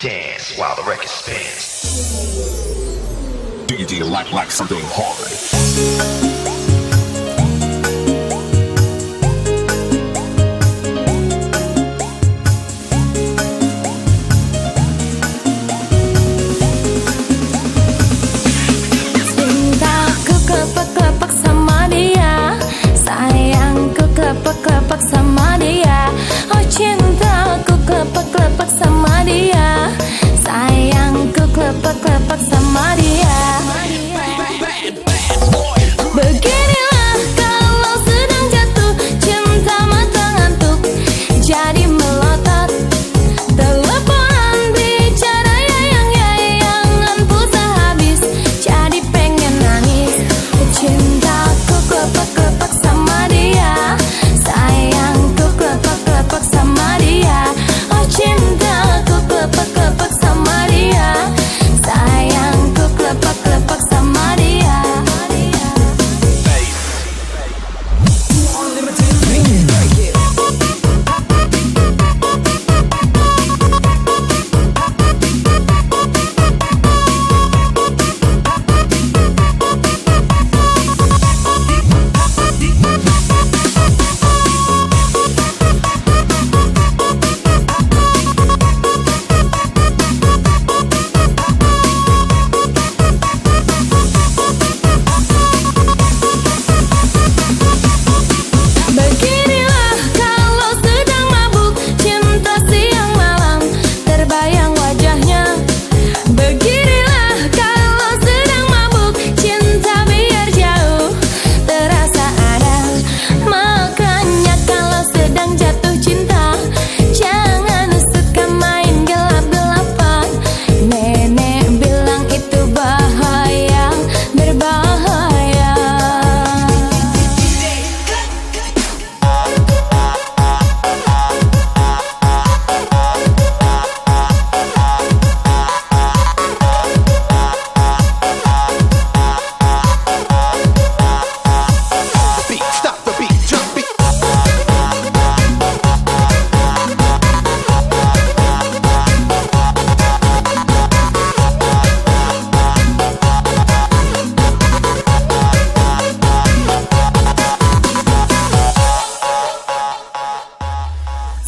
Dance while the record spins. DJ like like something hard. sama dia Oh cintaku kelepak-kelepak sama dia kelopak-kelopak sama dia.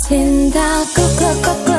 Tinda, go, go.